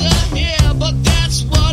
Yeah, but that's what.